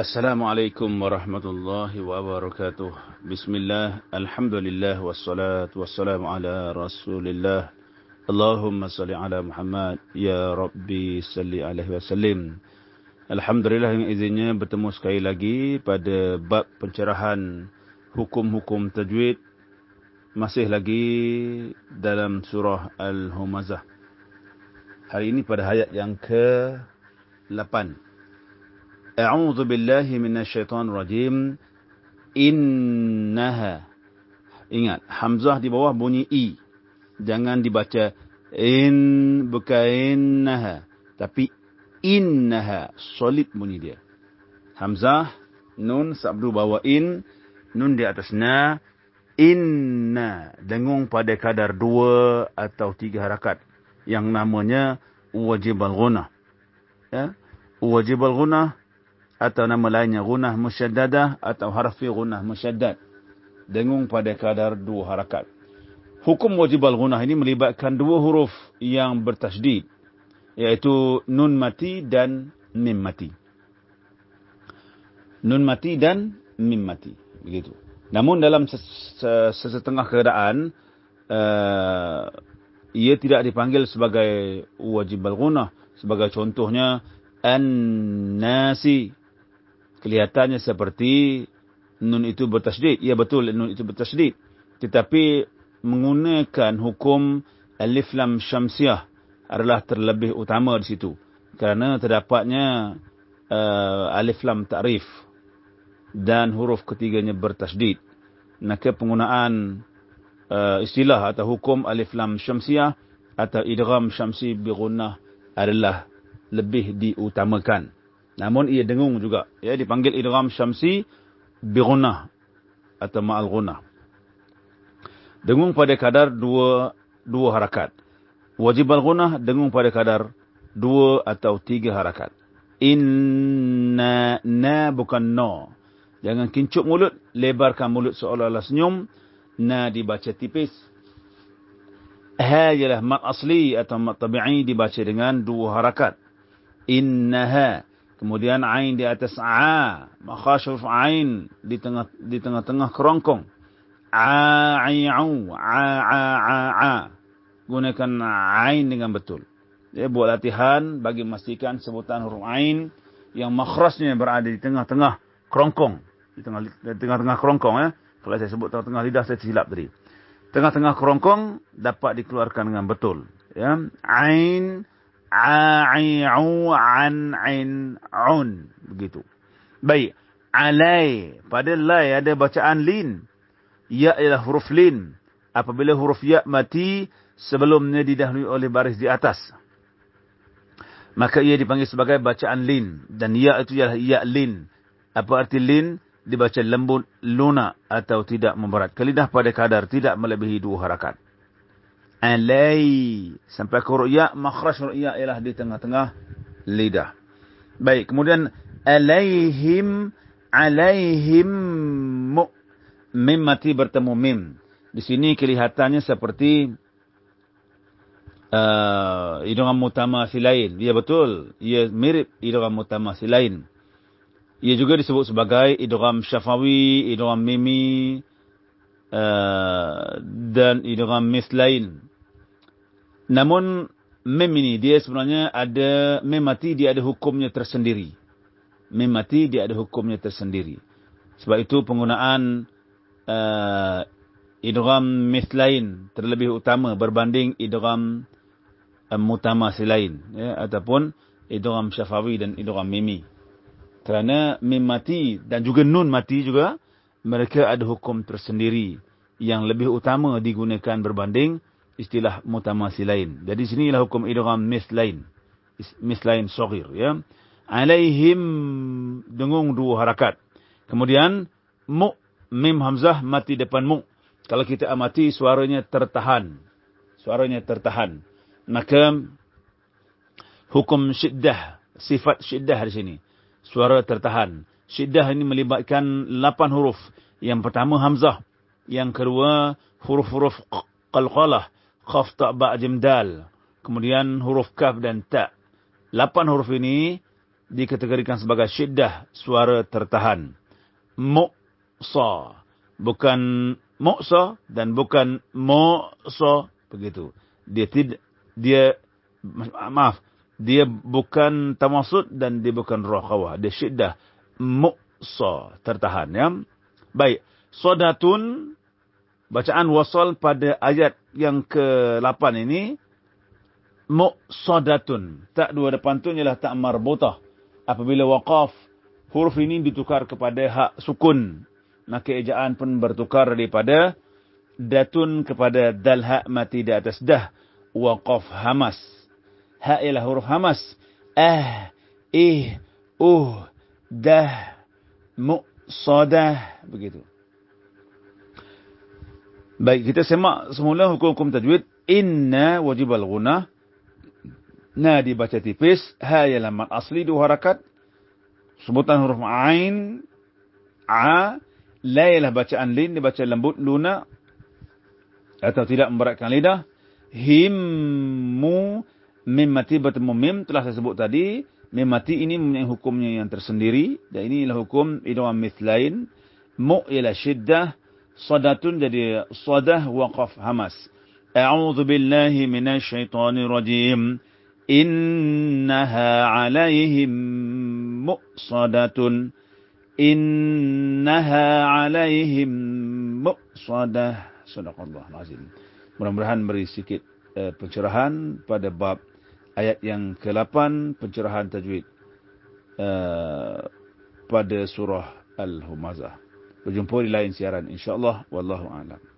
Assalamualaikum warahmatullahi wabarakatuh. Bismillah, alhamdulillah, wassalatu wassalamu ala rasulillah. Allahumma salli ala Muhammad, ya Rabbi salli alaihi wasallim. Alhamdulillah yang izinnya bertemu sekali lagi pada bab pencerahan hukum-hukum tajwid. Masih lagi dalam surah Al-Humazah. Hari ini pada ayat yang ke-8. A'udzu billahi minasyaitonir rajim. Innaha. Ingat, hamzah di bawah bunyi i. Jangan dibaca in bukan innaha, tapi innaha. Solid bunyi dia. Hamzah nun sabdu bawah in, nun di atas na, inna dengung pada kadar dua atau tiga harakat yang namanya wajib al-ghunah. Ya? Wajib al-ghunah atau nama lainnya gunah musyaddadah atau harfi gunah musyaddad. Dengung pada kadar dua harakat. Hukum wajib al-gunah ini melibatkan dua huruf yang bertasydid. Iaitu nun mati dan mim mati. Nun mati dan mim mati. Begitu. Namun dalam sesetengah keadaan, uh, ia tidak dipanggil sebagai wajib al-gunah. Sebagai contohnya, an-nasi kelihatannya seperti nun itu bertasydid. Ya betul nun itu bertasydid. Tetapi menggunakan hukum alif lam syamsiah adalah terlebih utama di situ. Kerana terdapatnya uh, alif lam ta'rif dan huruf ketiganya bertasydid. Maka penggunaan uh, istilah atau hukum alif lam syamsiah atau idgham syamsi bi adalah lebih diutamakan. Namun ia dengung juga. Ya, dipanggil idgham syamsi bi gunah atau ma'al gunah. Dengung pada kadar dua dua harakat. Wajib al-gunah dengung pada kadar dua atau tiga harakat. Inna na bukan no. Jangan kincuk mulut, lebarkan mulut seolah-olah senyum. Na dibaca tipis. Ha ialah mat asli atau mat tabi'i dibaca dengan dua harakat. Innaha. Kemudian ain di atas a, makhraj huruf ain di tengah di tengah-tengah kerongkong. Ai'u a a a a. Gunakan ain dengan betul. Ya buat latihan bagi memastikan sebutan huruf ain yang makhrajnya berada di tengah-tengah kerongkong, di tengah-tengah kerongkong ya. Kalau saya sebut tengah-tengah lidah saya silap tadi. Tengah-tengah kerongkong dapat dikeluarkan dengan betul. Ya, ain a'i'u an'in un. Begitu. Baik. Alai. Pada lai ada bacaan lin. Ya ialah huruf lin. Apabila huruf ya mati sebelumnya didahului oleh baris di atas. Maka ia dipanggil sebagai bacaan lin. Dan ya itu ialah ya lin. Apa arti lin? Dibaca lembut lunak atau tidak memberat kelidah pada kadar tidak melebihi dua harakat alai sampai ke ru'ya makhraj ru'ya ialah di tengah-tengah lidah. Baik kemudian alaihim alaihim mu mim mati bertemu mim. Di sini kelihatannya seperti uh, idgham mutamasilain ya betul ia mirip idgham mutamasilain ia juga disebut sebagai idgham syafawi idgham mimi uh, dan idgham mislain Namun mem ini dia sebenarnya ada mem mati dia ada hukumnya tersendiri. Mem mati dia ada hukumnya tersendiri. Sebab itu penggunaan uh, idgham mislain terlebih utama berbanding idgham uh, mutamasilain ya ataupun idgham syafawi dan idgham mimi. Kerana mem mati dan juga nun mati juga mereka ada hukum tersendiri yang lebih utama digunakan berbanding istilah mutamasilain. Jadi sini ialah hukum idgham mislain. Mislain saghir ya. Alaihim dengung dua harakat. Kemudian mu mim hamzah mati depan mu. Kalau kita amati suaranya tertahan. Suaranya tertahan. Maka hukum syiddah, sifat syiddah di sini. Suara tertahan. Syiddah ini melibatkan lapan huruf. Yang pertama hamzah. Yang kedua huruf-huruf qalqalah khaf ta ba jim dal kemudian huruf kaf dan ta lapan huruf ini dikategorikan sebagai syiddah suara tertahan. Mu'sa. Bukan mu'sa dan bukan mu'sa. Begitu. Dia tidak, dia, maaf. Dia bukan tamasud dan dia bukan rohawah. Dia syiddah. Mu'sa. Tertahan. Ya. Baik. Sodatun. Bacaan wasal pada ayat yang ke-8 ini. Mu'sadatun. Tak dua depan tu ialah tak marbutah. Apabila waqaf huruf ini ditukar kepada hak sukun. Maka ejaan pun bertukar daripada datun kepada dal hak mati di atas dah. Waqaf hamas. Ha ialah huruf hamas. Ah ih uh dah mu sadah begitu baik kita semak semula hukum-hukum tajwid inna wajib al-ghunah Na dibaca tipis. Ha ialah mat asli dua harakat. Sebutan huruf ain. A. La ialah bacaan lin. Dibaca lembut luna. Atau tidak memberatkan lidah. Himmu. Mim mati bertemu mim. Telah saya sebut tadi. Mim mati ini mempunyai hukumnya yang tersendiri. Dan ini adalah hukum idham mithlain. Mu ialah syiddah. Sadatun jadi sadah waqaf hamas. A'udzu billahi minasy syaithanir rajim. Innaha 'alaihim muqsadatun. Innaha 'alaihim muqsadah. Subhanallah azim. Mudah-mudahan beri sikit uh, pencerahan pada bab ayat yang ke-8 pencerahan tajwid uh, pada surah Al-Humazah berjumpa di lain siaran. Insyaallah. Wallahu a'lam